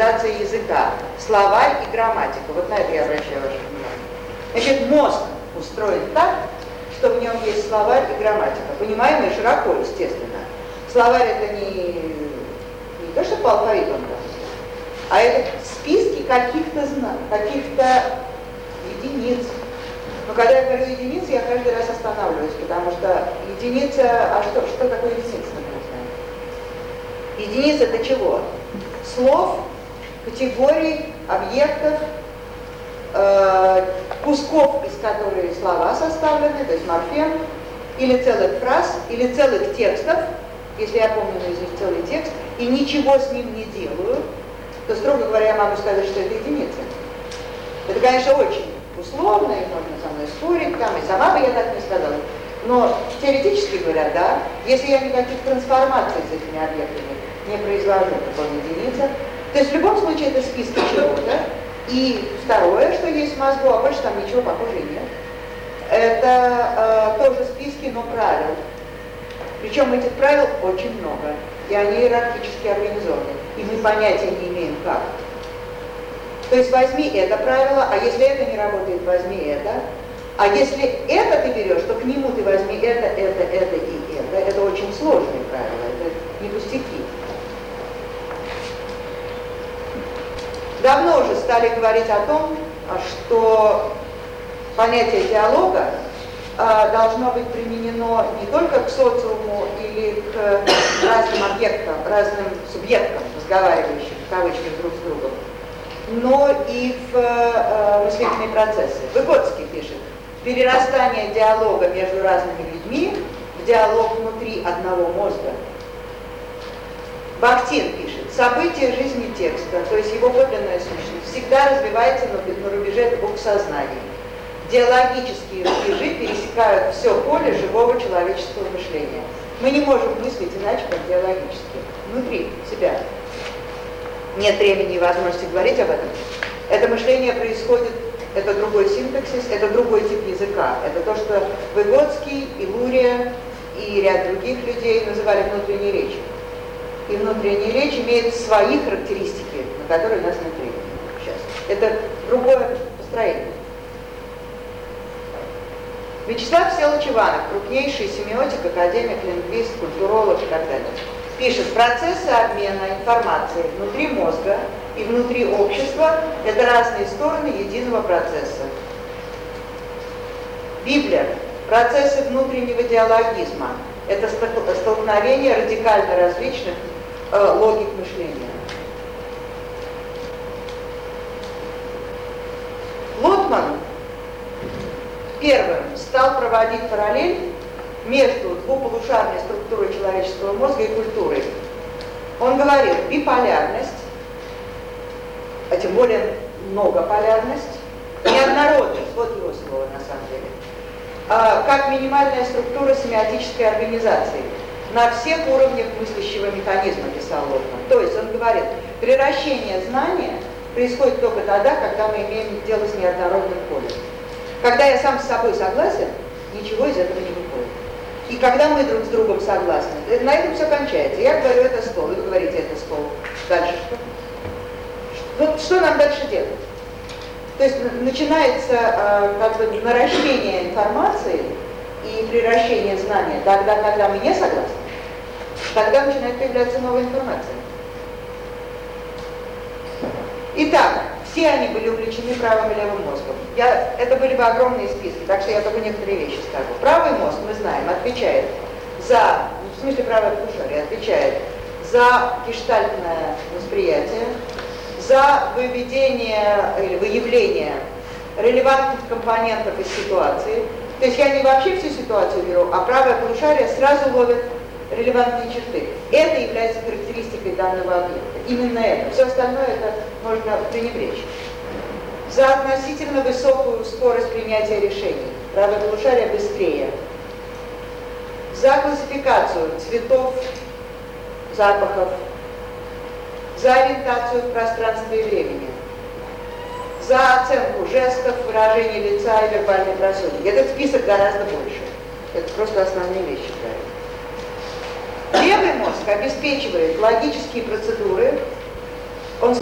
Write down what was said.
организация языка. Словарь и грамматика. Вот на это я обращаю ваше внимание. Значит, мозг устроен так, что в нем есть словарь и грамматика. Понимаемые широко, естественно. Словарь это не, не то, что по алфавиту он а это списки каких-то каких-то единиц. Но когда я говорю единицы, я каждый раз останавливаюсь, потому что единица, а что, что такое единица? Единица это чего? Слов, категорий, объектов, э, кусков, из которых слова составлены, то есть морфем, или целых фраз, или целых текстов, если я помню наизусть целый текст, и ничего с ним не делаю, то, строго говоря, я могу сказать, что это единица. Это, конечно, очень условно, и можно со мной спорить, там, и сама бы я так не сказала. Но теоретически говоря, да, если я никаких трансформаций с этими объектами не произвожу, то он единица. То есть в любом случае это списки чего-то. И второе, что есть в мозгу, а больше там ничего похожего нет, это э, тоже списки, но правил. Причем этих правил очень много, и они иерархически организованы, и мы понятия не имеем как. То есть возьми это правило, а если это не работает, возьми это. А если это ты берешь, то к нему ты возьми это, это, это и это. Это очень сложные правила, это не пустяки. Давно уже стали говорить о том, что понятие диалога а, должно быть применено не только к социуму или к разным объектам, разным субъектам, разговаривающим в кавычках друг с другом, но и в э, мыслительные процессы. Выгодский пишет, перерастание диалога между разными людьми в диалог внутри одного мозга. Бахтин пишет, события жизни текста, то есть его подлинная сущность, всегда развивается на, на рубеже двух сознаний. Диалогические рубежи пересекают все поле живого человеческого мышления. Мы не можем мыслить иначе, как диалогически, внутри себя нет времени и возможности говорить об этом. Это мышление происходит, это другой синтаксис, это другой тип языка. Это то, что Выгодский, и Лурия, и ряд других людей называли внутренней речью. И внутренняя речь имеет свои характеристики, на которые нас нет времени сейчас. Это другое построение. Вячеслав Селович Иванов, крупнейший семиотик, академик, лингвист, культуролог и так далее пишет, процессы обмена информацией внутри мозга и внутри общества – это разные стороны единого процесса. Библия – процессы внутреннего диалогизма – это столкновение радикально различных э, логик мышления. Лотман первым стал проводить параллель между двуполушарной структурой человеческого мозга и культурой. Он говорил, биполярность, а тем более многополярность, неоднородность, вот его слово на самом деле, а, как минимальная структура семиотической организации на всех уровнях мыслящего механизма, писал Лотман. То есть он говорит, превращение знания происходит только тогда, когда мы имеем дело с неоднородным полем. Когда я сам с собой согласен, ничего из этого не выходит. И когда мы друг с другом согласны, э, на этом все кончается. Я говорю, это стол, вы говорите, это стол. Дальше что? Вот что нам дальше делать? То есть начинается э, как бы наращение информации и превращение знания тогда, когда мы не согласны, тогда начинает появляться новая информация. Итак, все они были увлечены правым и левым мозгом. Я, это были бы огромные списки, так что я только некоторые вещи скажу. Правый мозг, мы знаем, отвечает за, ну, в смысле правое полушарие, отвечает за гештальтное восприятие, за выведение или выявление релевантных компонентов из ситуации. То есть я не вообще всю ситуацию беру, а правое полушарие сразу ловит релевантные черты. Это является характеристикой данного объекта. Именно это. Все остальное это можно пренебречь. За относительно высокую скорость принятия решений. Правое полушарие быстрее. За классификацию цветов, запахов. За ориентацию в пространстве и времени. За оценку жестов, выражений лица и вербальной красоты. Этот список гораздо больше. Это просто основные вещи. Левый мозг обеспечивает логические процедуры